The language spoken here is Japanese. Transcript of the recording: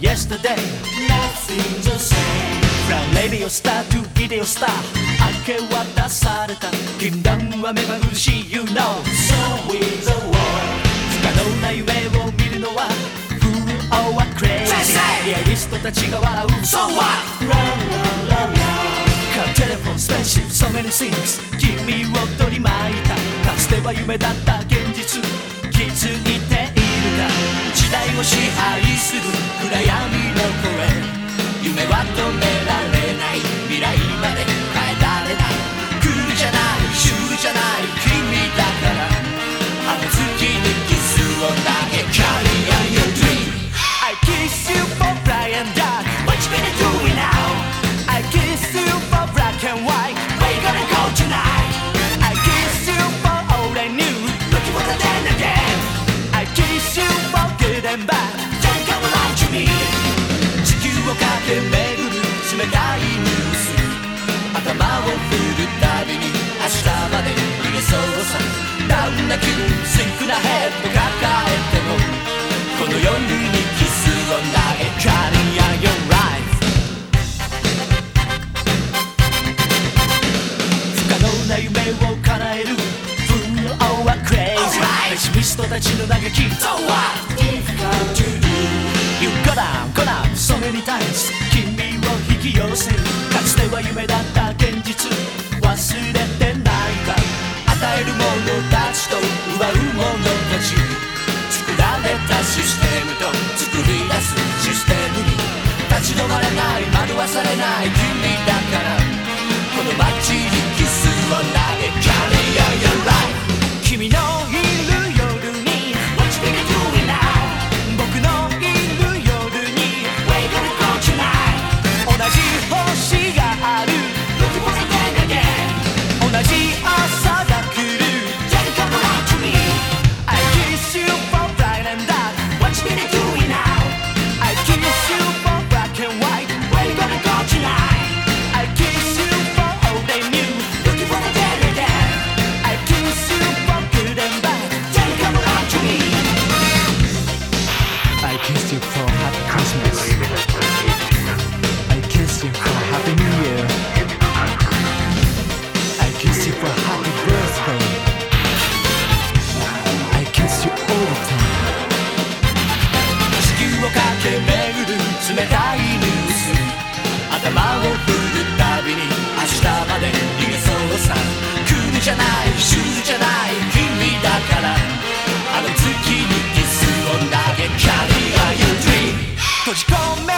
yesterday Nothing the same From radio star to video star 明け渡された禁断は目まぐるしい You know So is the world 不可能な夢を見るのは Fool or crazy リアリストたちが笑う So what? Run, run, run, run カテレフォンスペーシップ So many things 君を取り巻いたかつては夢だった現実気づいているか時代を支配する暗闇に地球を駆け巡る冷たいニュース。頭を振るたびに明日まで逃げそうさ。ダウンな気分シックなヘッド抱えてもこの夜にキスを投げかりやよ Life 不可能な夢を叶える。たちの嘆き「So what? You got up, got それに対し君を引き寄せるかつては夢だった現実。忘れてないか。与えるものたちと奪うものたち作られたシステムと作り出すシステムに立ち止まれない。惑わされない。閉じ込め